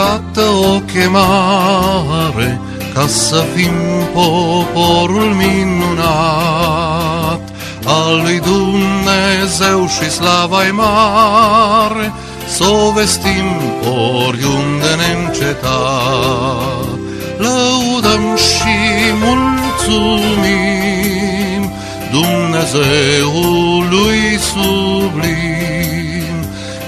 iată o chemare ca să fim poporul minunat al lui Dumnezeu și slava mare, să o vestim oriunde neîncetat. Lăudăm și mulțumim Dumnezeului sublim.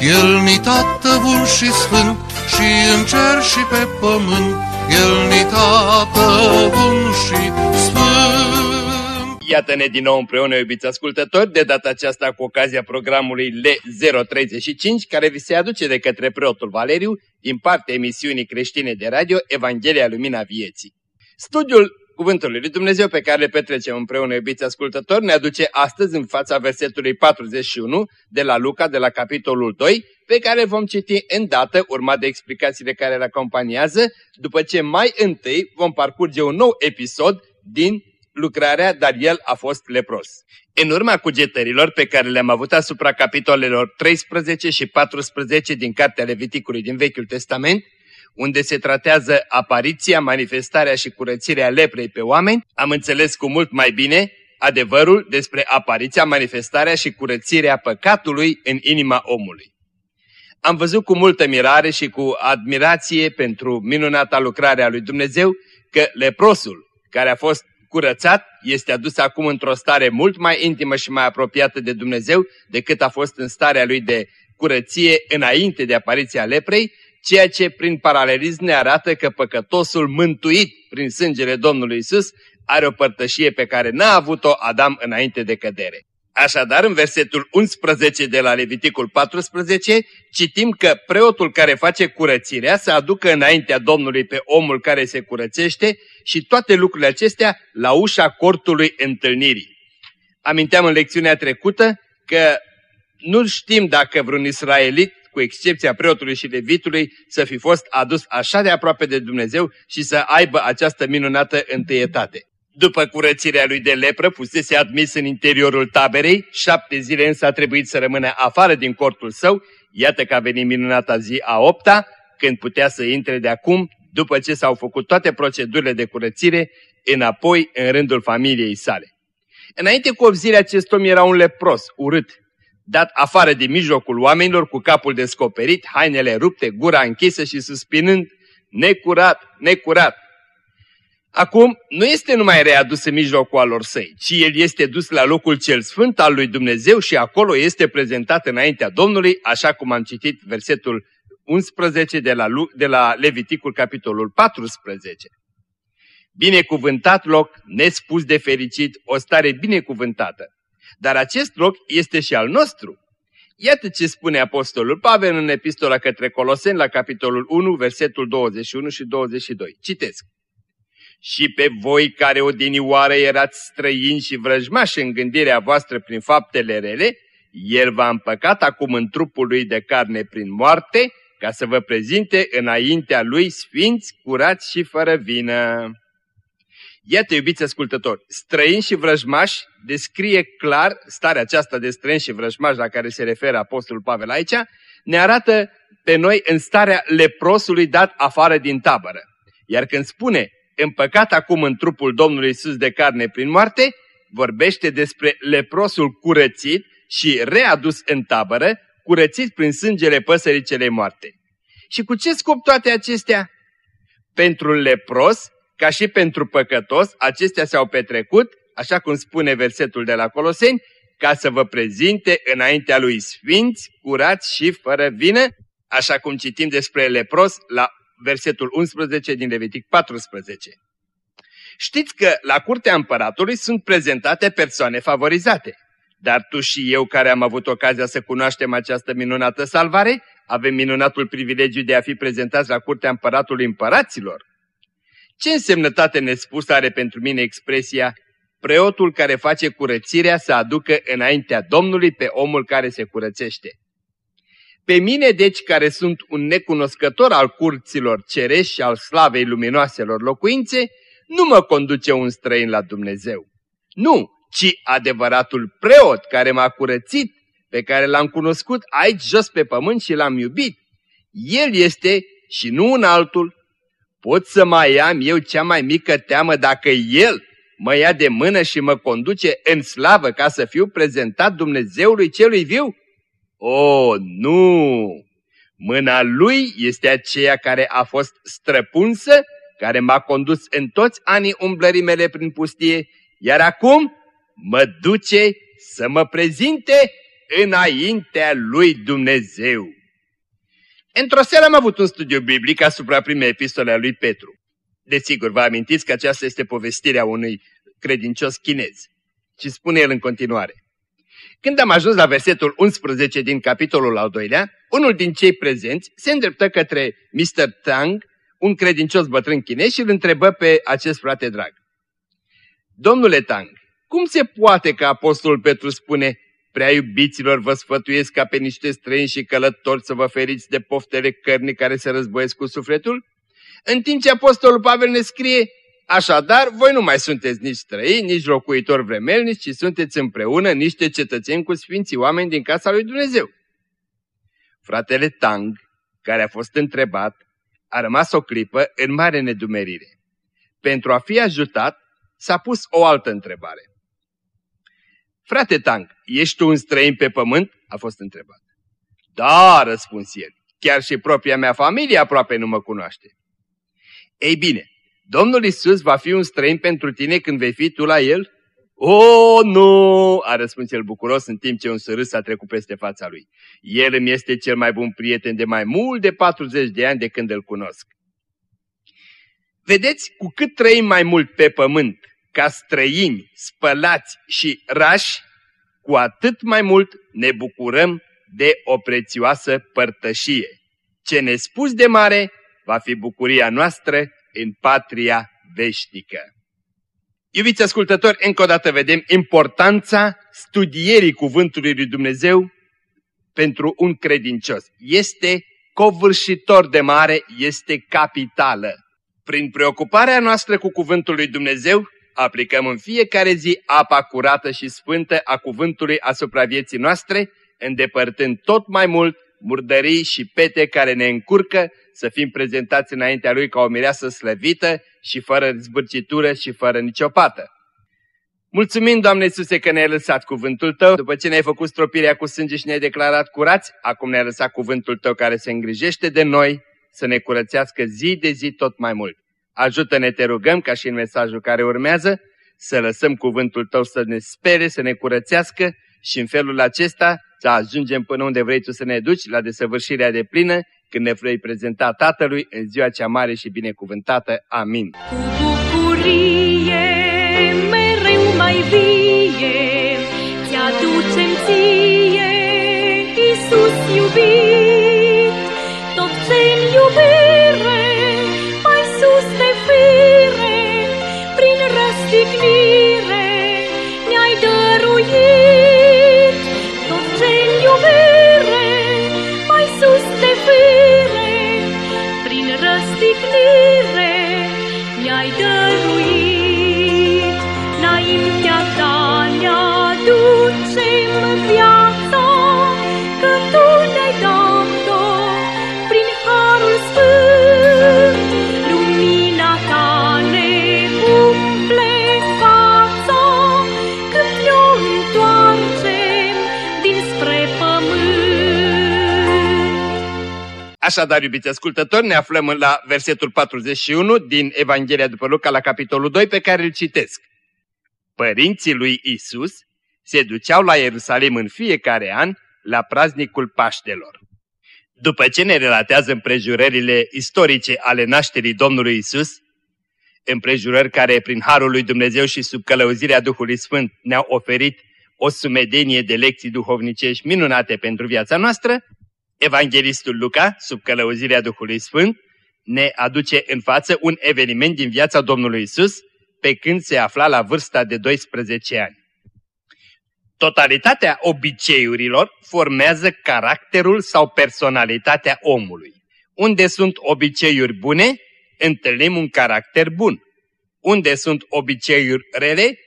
El ni tată bun și sfânt și în cer și pe pământ, El ni tată bun și sfânt. Iată-ne din nou împreună, iubiți ascultători, de data aceasta cu ocazia programului L035, care vi se aduce de către preotul Valeriu din partea emisiunii creștine de radio Evanghelia Lumina Vieții. Studiul Cuvântului lui Dumnezeu pe care le petrecem împreună, iubiți ascultători, ne aduce astăzi în fața versetului 41 de la Luca, de la capitolul 2, pe care vom citi îndată, urmat de explicațiile care le acompaniază, după ce mai întâi vom parcurge un nou episod din lucrarea, dar el a fost lepros. În urma cugetărilor pe care le-am avut asupra capitolelor 13 și 14 din Cartea Leviticului din Vechiul Testament, unde se tratează apariția, manifestarea și curățirea leprei pe oameni, am înțeles cu mult mai bine adevărul despre apariția, manifestarea și curățirea păcatului în inima omului. Am văzut cu multă mirare și cu admirație pentru minunata lucrare a lui Dumnezeu că leprosul care a fost curățat este adus acum într-o stare mult mai intimă și mai apropiată de Dumnezeu decât a fost în starea lui de curăție înainte de apariția leprei ceea ce prin paralelism ne arată că păcătosul mântuit prin sângele Domnului Isus are o părtășie pe care n-a avut-o Adam înainte de cădere. Așadar, în versetul 11 de la Leviticul 14, citim că preotul care face curățirea să aducă înaintea Domnului pe omul care se curățește și toate lucrurile acestea la ușa cortului întâlnirii. Aminteam în lecțiunea trecută că nu știm dacă vreun israelit cu excepția preotului și levitului, să fi fost adus așa de aproape de Dumnezeu și să aibă această minunată întâietate. După curățirea lui de lepră, fusese admis în interiorul taberei, șapte zile însă a trebuit să rămână afară din cortul său, iată că a venit minunata zi a opta, când putea să intre de acum, după ce s-au făcut toate procedurile de curățire, înapoi în rândul familiei sale. Înainte cu obzirea acest om era un lepros, urât, dat afară din mijlocul oamenilor cu capul descoperit, hainele rupte, gura închisă și suspinând, necurat, necurat. Acum, nu este numai readus în mijlocul alor săi, ci el este dus la locul cel sfânt al lui Dumnezeu și acolo este prezentat înaintea Domnului, așa cum am citit versetul 11 de la, de la Leviticul capitolul 14. Binecuvântat loc, nespus de fericit, o stare binecuvântată. Dar acest loc este și al nostru. Iată ce spune Apostolul Pavel în epistola către Coloseni la capitolul 1, versetul 21 și 22. Citesc. Și pe voi care odinioară erați străini și vrăjmași în gândirea voastră prin faptele rele, El v-a împăcat acum în trupul lui de carne prin moarte, ca să vă prezinte înaintea lui sfinți, curați și fără vină. Iată, iubiți ascultători, străini și vrăjmași descrie clar starea aceasta de străini și vrăjmași la care se referă Apostolul Pavel aici, ne arată pe noi în starea leprosului dat afară din tabără. Iar când spune, împăcat acum în trupul Domnului Isus de carne prin moarte, vorbește despre leprosul curățit și readus în tabără, curățit prin sângele păsării cele moarte. Și cu ce scop toate acestea? Pentru lepros ca și pentru păcătos, acestea s-au petrecut, așa cum spune versetul de la Coloseni, ca să vă prezinte înaintea lui sfinți, curați și fără vină, așa cum citim despre lepros la versetul 11 din Levitic 14. Știți că la curtea împăratului sunt prezentate persoane favorizate, dar tu și eu care am avut ocazia să cunoaștem această minunată salvare, avem minunatul privilegiu de a fi prezentați la curtea împăratului împăraților. Ce însemnătate nespusă are pentru mine expresia preotul care face curățirea să aducă înaintea Domnului pe omul care se curățește? Pe mine, deci, care sunt un necunoscător al curților cerești și al slavei luminoaselor locuințe, nu mă conduce un străin la Dumnezeu. Nu, ci adevăratul preot care m-a curățit, pe care l-am cunoscut aici jos pe pământ și l-am iubit. El este și nu un altul, pot să mai am eu cea mai mică teamă dacă El mă ia de mână și mă conduce în slavă ca să fiu prezentat Dumnezeului celui viu? O, nu! Mâna Lui este aceea care a fost străpunsă, care m-a condus în toți anii umblării mele prin pustie, iar acum mă duce să mă prezinte înaintea lui Dumnezeu. Într-o seară am avut un studiu biblic asupra primei epistole a lui Petru. Desigur, vă amintiți că aceasta este povestirea unui credincios chinez. Și spune el în continuare. Când am ajuns la versetul 11 din capitolul al doilea, unul din cei prezenți se îndreptă către Mr. Tang, un credincios bătrân chinez și îl întrebă pe acest frate drag. Domnule Tang, cum se poate că apostolul Petru spune Prea iubiților vă sfătuiesc ca pe niște străini și călători să vă feriți de poftele cărnii care se războiesc cu sufletul? În timp ce apostolul Pavel ne scrie, Așadar, voi nu mai sunteți nici străini, nici locuitori vremelnici, ci sunteți împreună niște cetățeni cu sfinții oameni din casa lui Dumnezeu. Fratele Tang, care a fost întrebat, a rămas o clipă în mare nedumerire. Pentru a fi ajutat, s-a pus o altă întrebare. Frate Tang, ești tu un străin pe pământ? A fost întrebat. Da, răspuns el. Chiar și propria mea familie aproape nu mă cunoaște. Ei bine, Domnul Isus va fi un străin pentru tine când vei fi tu la el? O, nu, a răspuns el bucuros în timp ce un sărâs a trecut peste fața lui. El îmi este cel mai bun prieten de mai mult de 40 de ani de când îl cunosc. Vedeți, cu cât trăim mai mult pe pământ, ca străini, spălați și rași, cu atât mai mult ne bucurăm de o prețioasă părtășie. Ce ne spus de mare va fi bucuria noastră în patria veșnică. Iubiți ascultători, încă o dată vedem importanța studierii Cuvântului lui Dumnezeu pentru un credincios. Este covârșitor de mare, este capitală. Prin preocuparea noastră cu Cuvântul lui Dumnezeu, aplicăm în fiecare zi apa curată și sfântă a cuvântului asupra vieții noastre, îndepărtând tot mai mult murdării și pete care ne încurcă să fim prezentați înaintea Lui ca o mireasă slăvită și fără zbârcitură și fără nicio pată. Mulțumim, Doamne Iisuse, că ne-ai lăsat cuvântul Tău. După ce ne-ai făcut stropirea cu sânge și ne-ai declarat curați, acum ne-ai lăsat cuvântul Tău care se îngrijește de noi să ne curățească zi de zi tot mai mult. Ajută-ne, te rugăm, ca și în mesajul care urmează, să lăsăm cuvântul Tău să ne spere, să ne curățească și în felul acesta să ajungem până unde vrei Tu să ne duci, la desăvârșirea de plină, când ne vrei prezenta Tatălui în ziua cea mare și binecuvântată. Amin. Cu bucurie mereu mai vie, ți-aducem ție, Iisus iubit, Așadar, iubiți ascultători, ne aflăm la versetul 41 din Evanghelia după Luca, la capitolul 2, pe care îl citesc. Părinții lui Isus se duceau la Ierusalim în fiecare an la praznicul Paștelor. După ce ne relatează împrejurările istorice ale nașterii Domnului Isus, împrejurări care prin Harul lui Dumnezeu și sub călăuzirea Duhului Sfânt ne-au oferit o sumedenie de lecții duhovnicești minunate pentru viața noastră, Evanghelistul Luca, sub călăuzirea Duhului Sfânt, ne aduce în față un eveniment din viața Domnului Isus, pe când se afla la vârsta de 12 ani. Totalitatea obiceiurilor formează caracterul sau personalitatea omului. Unde sunt obiceiuri bune, întâlnim un caracter bun. Unde sunt obiceiuri rele,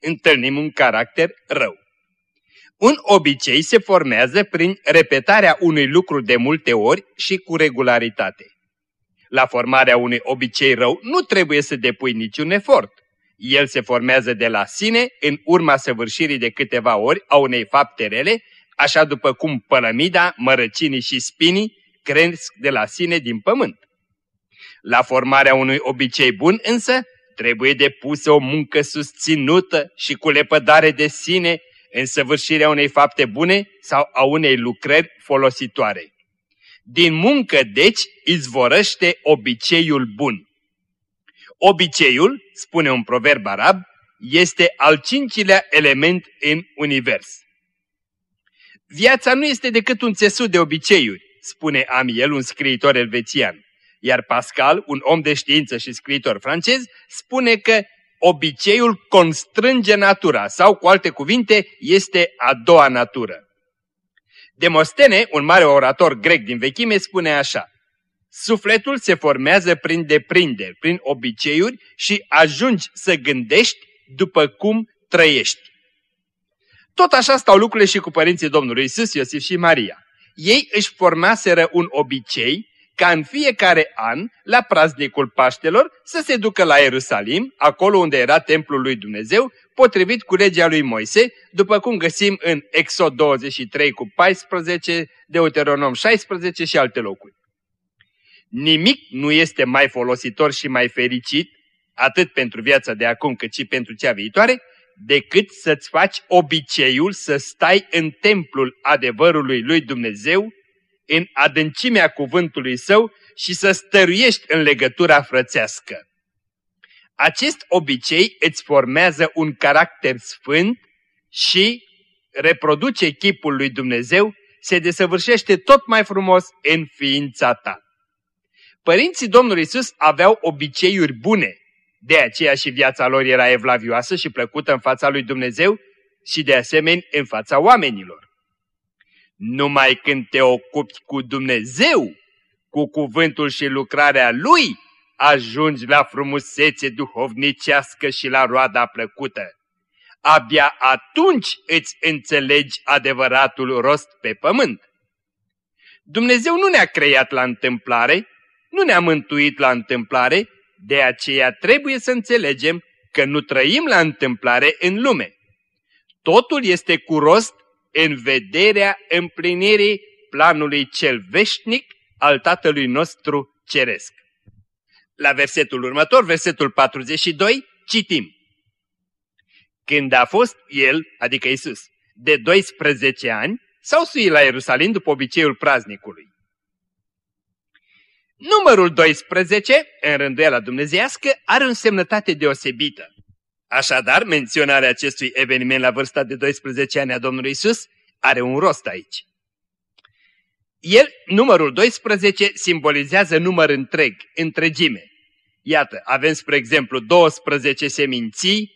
întâlnim un caracter rău. Un obicei se formează prin repetarea unui lucru de multe ori și cu regularitate. La formarea unui obicei rău nu trebuie să depui niciun efort. El se formează de la sine în urma săvârșirii de câteva ori a unei fapte rele, așa după cum pălămida, mărăcinii și spinii cresc de la sine din pământ. La formarea unui obicei bun însă trebuie depusă o muncă susținută și cu lepădare de sine în săvârșirea unei fapte bune sau a unei lucrări folositoare. Din muncă, deci, izvorăște obiceiul bun. Obiceiul, spune un proverb arab, este al cincilea element în univers. Viața nu este decât un țesut de obiceiuri, spune Amiel, un scriitor elvețian. Iar Pascal, un om de știință și scriitor francez, spune că obiceiul constrânge natura sau, cu alte cuvinte, este a doua natură. Demostene, un mare orator grec din vechime, spune așa, Sufletul se formează prin deprinderi, prin obiceiuri și ajungi să gândești după cum trăiești. Tot așa stau lucrurile și cu părinții Domnului Isus, Iosif și Maria. Ei își formaseră un obicei ca în fiecare an, la praznicul Paștelor, să se ducă la Ierusalim, acolo unde era templul lui Dumnezeu, potrivit cu legea lui Moise, după cum găsim în Exod 23 cu 14, Deuteronom 16 și alte locuri. Nimic nu este mai folositor și mai fericit, atât pentru viața de acum cât și pentru cea viitoare, decât să-ți faci obiceiul să stai în templul adevărului lui Dumnezeu, în adâncimea cuvântului său și să stăruiești în legătura frățească. Acest obicei îți formează un caracter sfânt și reproduce chipul lui Dumnezeu, se desăvârșește tot mai frumos în ființa ta. Părinții Domnului Isus aveau obiceiuri bune, de aceea și viața lor era evlavioasă și plăcută în fața lui Dumnezeu și de asemenea în fața oamenilor. Numai când te ocupi cu Dumnezeu, cu cuvântul și lucrarea Lui, ajungi la frumusețe duhovnicească și la roada plăcută. Abia atunci îți înțelegi adevăratul rost pe pământ. Dumnezeu nu ne-a creat la întâmplare, nu ne-a mântuit la întâmplare, de aceea trebuie să înțelegem că nu trăim la întâmplare în lume. Totul este cu rost în vederea împlinirii planului cel veșnic al Tatălui nostru ceresc. La versetul următor, versetul 42, citim. Când a fost el, adică Isus, de 12 ani, s-au suit la Ierusalim după obiceiul praznicului. Numărul 12, în rânduiala dumnezeiască, are o însemnătate deosebită. Așadar, menționarea acestui eveniment la vârsta de 12 ani a Domnului Isus are un rost aici. El, numărul 12, simbolizează număr întreg, întregime. Iată, avem, spre exemplu, 12 seminții,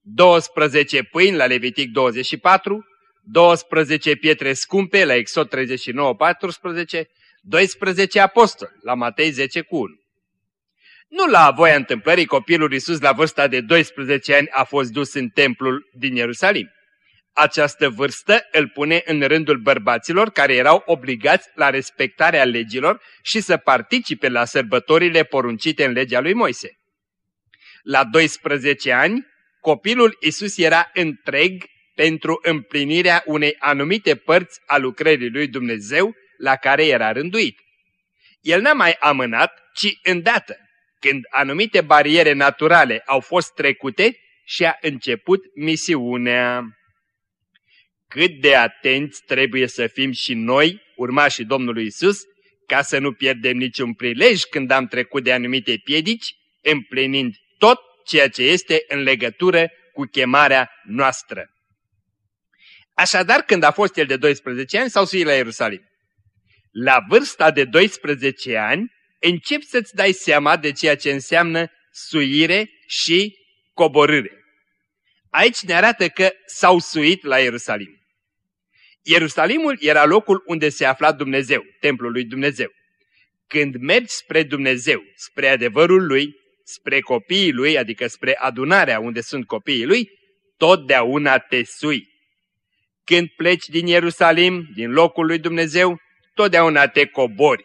12 pâini la Levitic 24, 12 pietre scumpe la Exod 39, 14, 12 apostoli la Matei 10 cu 1. Nu la voia întâmplării copilul Iisus la vârsta de 12 ani a fost dus în templul din Ierusalim. Această vârstă îl pune în rândul bărbaților care erau obligați la respectarea legilor și să participe la sărbătorile poruncite în legea lui Moise. La 12 ani, copilul Isus era întreg pentru împlinirea unei anumite părți a lucrării lui Dumnezeu la care era rânduit. El n-a mai amânat, ci îndată, când anumite bariere naturale au fost trecute și a început misiunea. Cât de atenți trebuie să fim și noi, urmașii Domnului Isus, ca să nu pierdem niciun prilej când am trecut de anumite piedici, împlinind tot ceea ce este în legătură cu chemarea noastră. Așadar, când a fost el de 12 ani, s-au suit la Ierusalim. La vârsta de 12 ani, începi să-ți dai seama de ceea ce înseamnă suire și coborâre. Aici ne arată că s-au suit la Ierusalim. Ierusalimul era locul unde se afla Dumnezeu, templul lui Dumnezeu. Când mergi spre Dumnezeu, spre adevărul lui, spre copiii lui, adică spre adunarea unde sunt copiii lui, totdeauna te sui. Când pleci din Ierusalim, din locul lui Dumnezeu, totdeauna te cobori.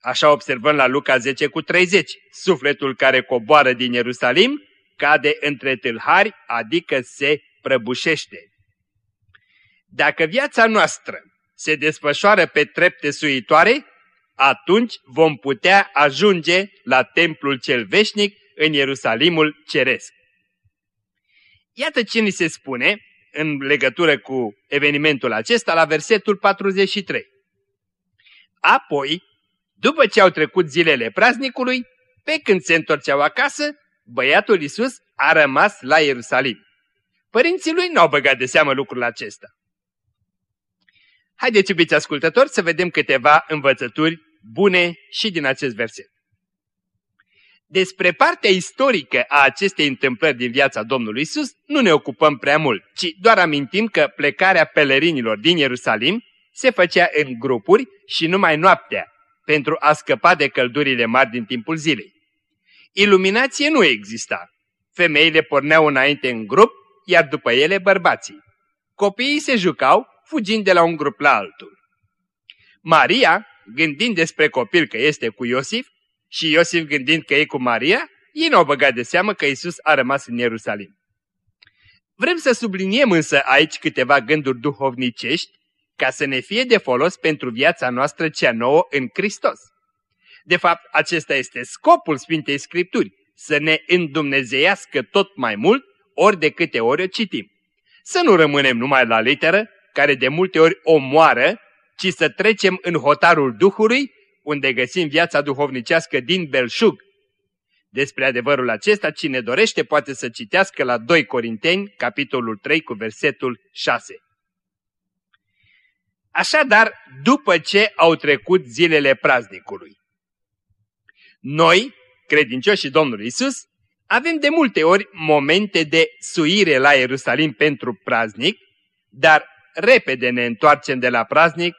Așa observăm la Luca 10 cu 30. Sufletul care coboară din Ierusalim cade între tâlhari, adică se prăbușește. Dacă viața noastră se desfășoară pe trepte suitoare, atunci vom putea ajunge la templul cel veșnic în Ierusalimul ceresc. Iată ce ni se spune în legătură cu evenimentul acesta la versetul 43. Apoi, după ce au trecut zilele praznicului, pe când se întorceau acasă, băiatul Isus a rămas la Ierusalim. Părinții lui n-au băgat de seamă lucrul acesta. Haideți, iubiți ascultători, să vedem câteva învățături bune și din acest verset. Despre partea istorică a acestei întâmplări din viața Domnului Isus nu ne ocupăm prea mult, ci doar amintim că plecarea pelerinilor din Ierusalim se făcea în grupuri și numai noaptea, pentru a scăpa de căldurile mari din timpul zilei. Iluminație nu exista. Femeile porneau înainte în grup, iar după ele bărbații. Copiii se jucau, fugind de la un grup la altul. Maria, gândind despre copil că este cu Iosif, și Iosif gândind că e cu Maria, ei nu au băgat de seamă că Isus a rămas în Ierusalim. Vrem să subliniem însă aici câteva gânduri duhovnicești ca să ne fie de folos pentru viața noastră cea nouă în Hristos. De fapt, acesta este scopul Sfintei Scripturi, să ne îndumnezeiască tot mai mult ori de câte ori o citim. Să nu rămânem numai la literă, care de multe ori omoară, ci să trecem în hotarul Duhului, unde găsim viața duhovnicească din belșug. Despre adevărul acesta, cine dorește poate să citească la 2 Corinteni, capitolul 3, cu versetul 6. Așadar, după ce au trecut zilele praznicului, noi, credincioșii Domnului Isus, avem de multe ori momente de suire la Ierusalim pentru praznic, dar repede ne întoarcem de la praznic,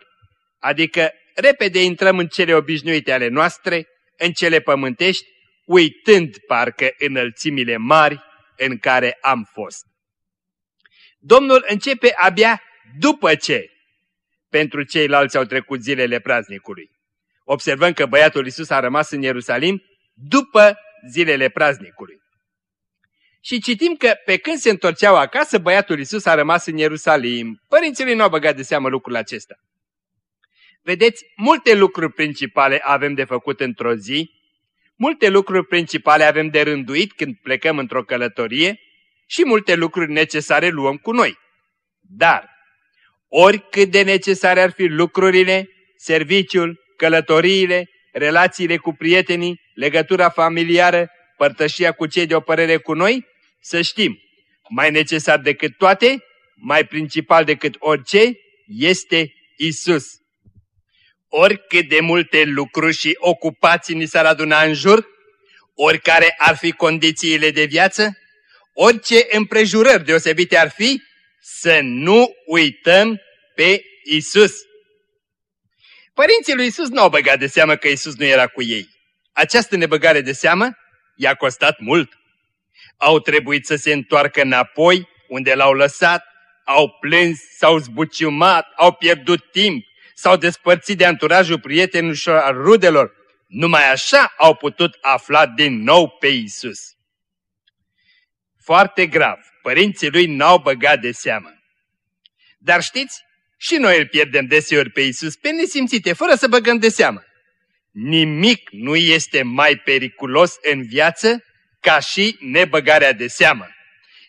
adică repede intrăm în cele obișnuite ale noastre, în cele pământești, uitând parcă înălțimile mari în care am fost. Domnul începe abia după ce pentru ceilalți au trecut zilele praznicului. Observăm că băiatul Isus a rămas în Ierusalim după zilele praznicului. Și citim că pe când se întorceau acasă, băiatul Isus a rămas în Ierusalim. Părinții lui nu au băgat de seamă lucrul acesta. Vedeți, multe lucruri principale avem de făcut într-o zi, multe lucruri principale avem de rânduit când plecăm într-o călătorie și multe lucruri necesare luăm cu noi. Dar, oricât de necesare ar fi lucrurile, serviciul, călătoriile, relațiile cu prietenii, legătura familiară, părtășia cu cei de o părere cu noi, să știm, mai necesar decât toate, mai principal decât orice, este Isus. Oricât de multe lucruri și ocupații ni s-ar aduna în jur, oricare ar fi condițiile de viață, orice împrejurări deosebite ar fi, să nu uităm pe Isus. Părinții lui Isus nu au băgat de seamă că Isus nu era cu ei. Această nebăgare de seamă i-a costat mult. Au trebuit să se întoarcă înapoi unde l-au lăsat, au plâns, s-au zbuciumat, au pierdut timp, s-au despărțit de anturajul prietenilor și al rudelor. Numai așa au putut afla din nou pe Isus. Foarte grav, părinții lui n-au băgat de seamă. Dar știți, și noi îl pierdem deseori pe Isus pe nesimțite, fără să băgăm de seamă. Nimic nu este mai periculos în viață ca și nebăgarea de seamă.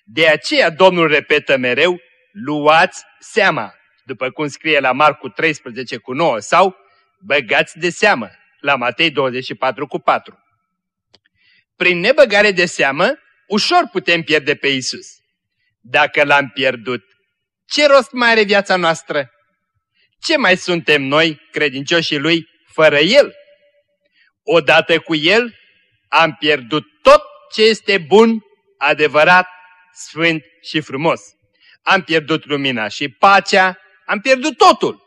De aceea Domnul repetă mereu, luați seama, după cum scrie la Marcu 13 cu 9, sau băgați de seamă, la Matei 24 cu 4. Prin nebăgare de seamă, ușor putem pierde pe Isus. Dacă l-am pierdut, ce rost mai are viața noastră? Ce mai suntem noi, credincioșii Lui, fără El? Odată cu El am pierdut tot ce este bun, adevărat, sfânt și frumos. Am pierdut lumina și pacea, am pierdut totul.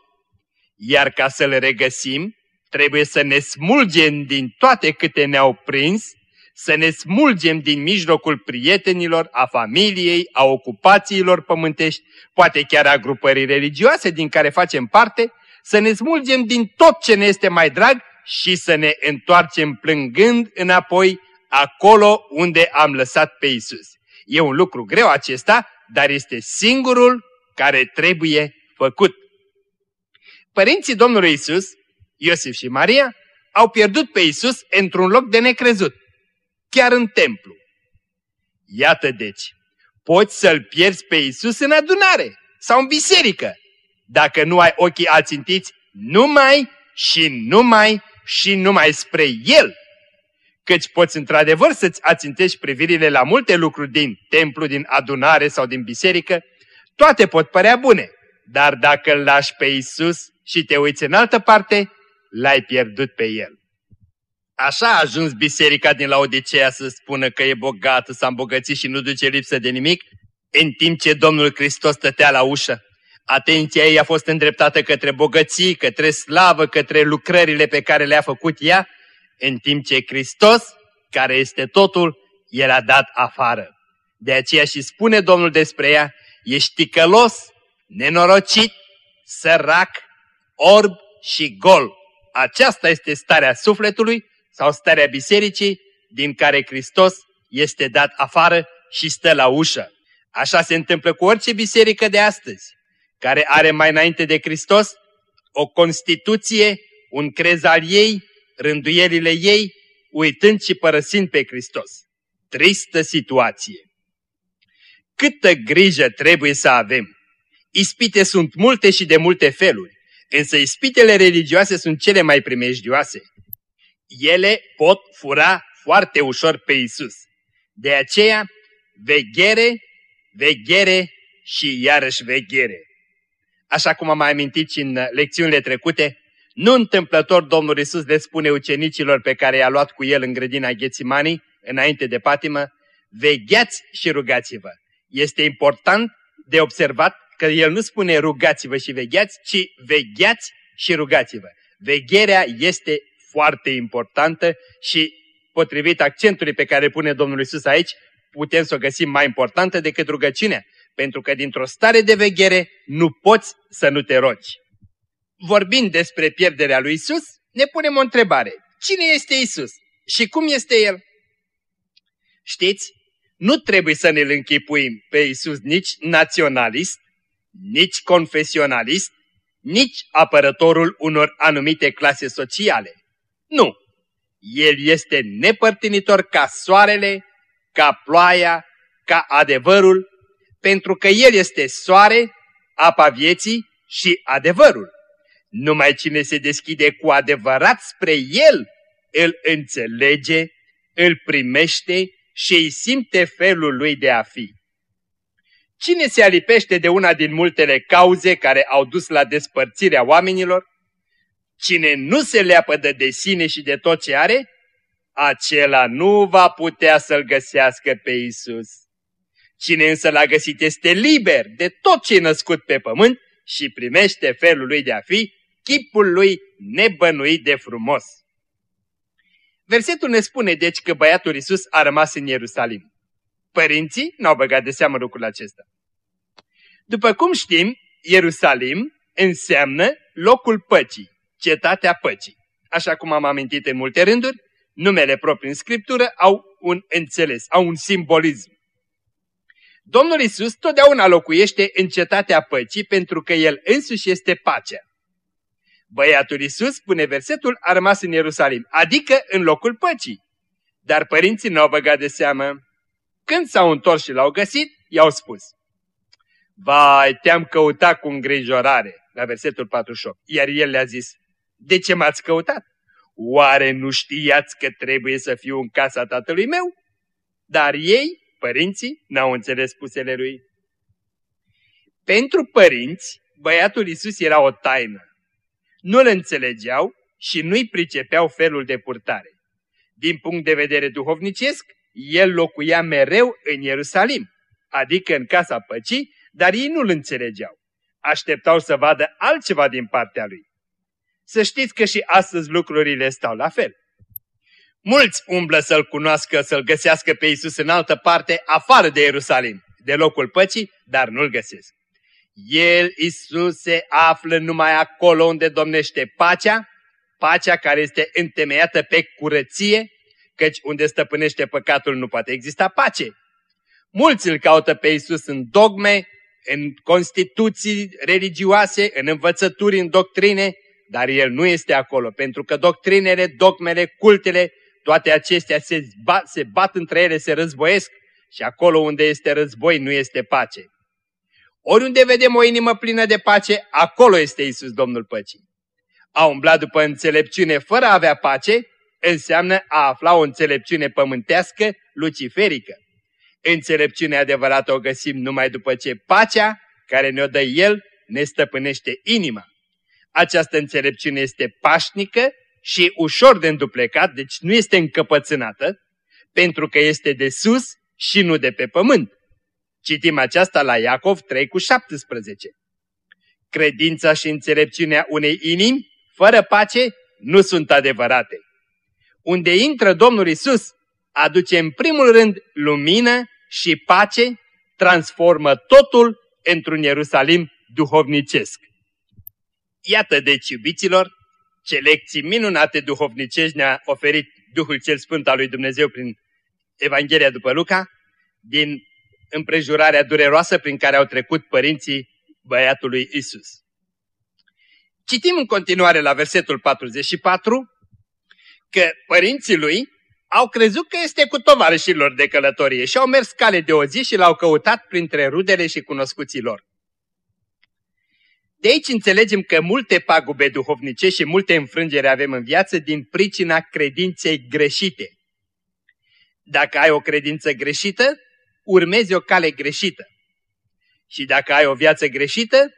Iar ca să le regăsim, trebuie să ne smulgem din toate câte ne-au prins să ne smulgem din mijlocul prietenilor, a familiei, a ocupațiilor pământești, poate chiar a grupării religioase din care facem parte, să ne smulgem din tot ce ne este mai drag și să ne întoarcem plângând înapoi acolo unde am lăsat pe Isus. E un lucru greu acesta, dar este singurul care trebuie făcut. Părinții Domnului Isus, Iosif și Maria, au pierdut pe Isus într-un loc de necrezut, chiar în templu. Iată deci, poți să-L pierzi pe Isus în adunare sau în biserică, dacă nu ai ochii ațintiți numai și numai și numai spre El. Căci poți într-adevăr să-ți ațintești privirile la multe lucruri din templu, din adunare sau din biserică, toate pot părea bune, dar dacă îl lași pe Isus și te uiți în altă parte, l-ai pierdut pe El. Așa a ajuns biserica din Laodicea să spună că e bogată, s-a îmbogățit și nu duce lipsă de nimic, în timp ce Domnul Hristos stătea la ușă. Atenția ei a fost îndreptată către bogății, către slavă, către lucrările pe care le-a făcut ea, în timp ce Hristos, care este totul, el a dat afară. De aceea și spune Domnul despre ea, ești ticălos, nenorocit, sărac, orb și gol. Aceasta este starea sufletului sau starea bisericii din care Hristos este dat afară și stă la ușă. Așa se întâmplă cu orice biserică de astăzi, care are mai înainte de Hristos o constituție, un crez al ei, rânduielile ei, uitând și părăsind pe Hristos. Tristă situație! Câtă grijă trebuie să avem! Ispite sunt multe și de multe feluri, însă ispitele religioase sunt cele mai primejdioase. Ele pot fura foarte ușor pe Isus. De aceea, veghere, veghere și iarăși veghere. Așa cum am mai amintit și în lecțiunile trecute, nu întâmplător Domnul Isus le spune ucenicilor pe care i-a luat cu el în grădina Ghețimanii, înainte de patimă, vegheați și rugați-vă. Este important de observat că el nu spune rugați-vă și vegheați, ci vegheați și rugați-vă. Vegherea este foarte importantă și potrivit accentului pe care pune Domnul Isus aici, putem să o găsim mai importantă decât rugăciunea, pentru că dintr-o stare de veghere nu poți să nu te rogi. Vorbind despre pierderea lui Isus, ne punem o întrebare. Cine este Isus și cum este El? Știți, nu trebuie să ne-L închipuim pe Isus nici naționalist, nici confesionalist, nici apărătorul unor anumite clase sociale. Nu! El este nepărtinitor ca soarele, ca ploaia, ca adevărul, pentru că El este soare, apa vieții și adevărul. Numai cine se deschide cu adevărat spre El, îl înțelege, îl primește și îi simte felul lui de a fi. Cine se alipește de una din multele cauze care au dus la despărțirea oamenilor? Cine nu se leapădă de sine și de tot ce are, acela nu va putea să-L găsească pe Isus. Cine însă l-a găsit este liber de tot ce e născut pe pământ și primește felul lui de a fi, chipul lui nebănuit de frumos. Versetul ne spune deci că băiatul Isus a rămas în Ierusalim. Părinții n-au băgat de seamă lucrul acesta. După cum știm, Ierusalim înseamnă locul păcii, cetatea păcii. Așa cum am amintit în multe rânduri, numele proprii în Scriptură au un înțeles, au un simbolism. Domnul Isus totdeauna locuiește în cetatea păcii pentru că El însuși este pacea. Băiatul Isus, spune versetul, a rămas în Ierusalim, adică în locul păcii. Dar părinții nu au băgat de seamă. Când s-au întors și l-au găsit, i-au spus, Vai, te-am căutat cu îngrijorare, la versetul 48. Iar el le-a zis, de ce m-ați căutat? Oare nu știați că trebuie să fiu în casa tatălui meu? Dar ei, părinții, n-au înțeles spusele lui. Pentru părinți, băiatul Isus era o taină. Nu-l înțelegeau și nu-i pricepeau felul de purtare. Din punct de vedere duhovnicesc, el locuia mereu în Ierusalim, adică în casa păcii, dar ei nu-l înțelegeau. Așteptau să vadă altceva din partea lui. Să știți că și astăzi lucrurile stau la fel. Mulți umblă să-L cunoască, să-L găsească pe Iisus în altă parte, afară de Ierusalim, de locul păcii, dar nu-L găsesc. El, Iisus, se află numai acolo unde domnește pacea, pacea care este întemeiată pe curăție, căci unde stăpânește păcatul nu poate exista pace. Mulți îl caută pe Isus în dogme, în constituții religioase, în învățături, în doctrine, dar El nu este acolo, pentru că doctrinele, dogmele, cultele, toate acestea se bat, se bat între ele, se războiesc și acolo unde este război nu este pace. Oriunde vedem o inimă plină de pace, acolo este Isus Domnul Păcii. A umbla după înțelepciune fără a avea pace înseamnă a afla o înțelepciune pământească, luciferică. Înțelepciunea adevărată o găsim numai după ce pacea care ne-o dă El ne stăpânește inima. Această înțelepciune este pașnică și ușor de înduplecat, deci nu este încăpățânată, pentru că este de sus și nu de pe pământ. Citim aceasta la Iacov 3 cu 17. Credința și înțelepciunea unei inimi, fără pace, nu sunt adevărate. Unde intră Domnul Isus, aduce în primul rând lumină și pace, transformă totul într-un Ierusalim duhovnicesc. Iată deci, iubiților, ce lecții minunate duhovnicești ne-a oferit Duhul cel Sfânt al lui Dumnezeu prin Evanghelia după Luca, din împrejurarea dureroasă prin care au trecut părinții băiatului Isus. Citim în continuare la versetul 44 că părinții lui au crezut că este cu tovarășilor de călătorie și au mers cale de o zi și l-au căutat printre rudele și cunoscuții lor. De aici înțelegem că multe pagube duhovnice și multe înfrângere avem în viață din pricina credinței greșite. Dacă ai o credință greșită, urmezi o cale greșită. Și dacă ai o viață greșită,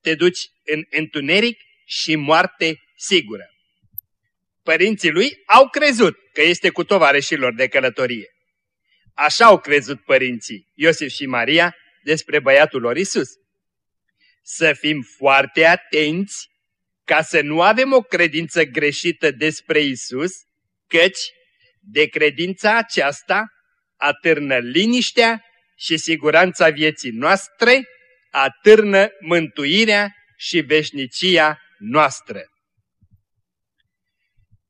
te duci în întuneric și moarte sigură. Părinții lui au crezut că este cu tovarășilor de călătorie. Așa au crezut părinții, Iosif și Maria, despre băiatul lor Isus. Să fim foarte atenți ca să nu avem o credință greșită despre Isus, căci de credința aceasta atârnă liniștea și siguranța vieții noastre, atârnă mântuirea și veșnicia noastră.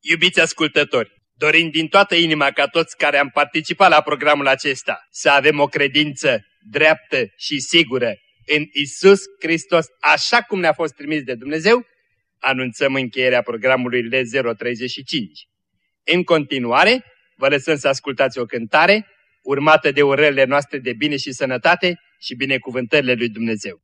Iubiți ascultători, dorind din toată inima ca toți care am participat la programul acesta să avem o credință dreaptă și sigură în Isus Hristos, așa cum ne-a fost trimis de Dumnezeu, anunțăm încheierea programului L035. În continuare, vă lăsăm să ascultați o cântare urmată de urările noastre de bine și sănătate și binecuvântările lui Dumnezeu.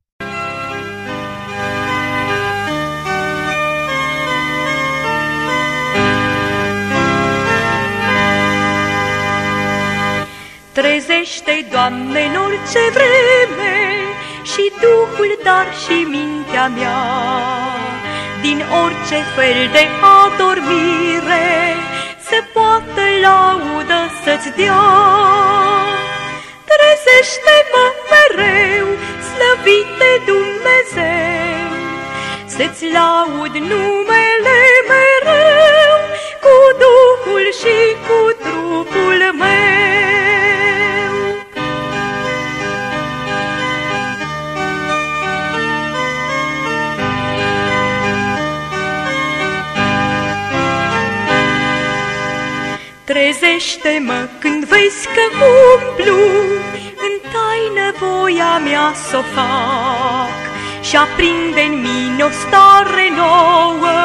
Trezește, Doamne, în orice vreme și Duhul, dar și mintea mea, din orice fel de adormire, se poate laudă să-ți dea. Trezește-mă mereu, slăvite Dumnezeu, să-ți laud numele Găsește-mă când vezi că umplu În taină voia mea s-o fac. Și aprinde în mine o stare nouă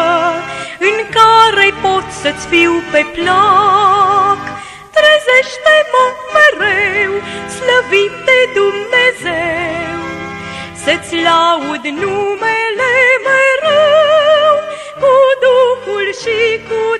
În care pot să-ți fiu pe plac. Trezește-mă mereu, slăvit de Dumnezeu Să-ți laud numele mereu Cu Duhul și cu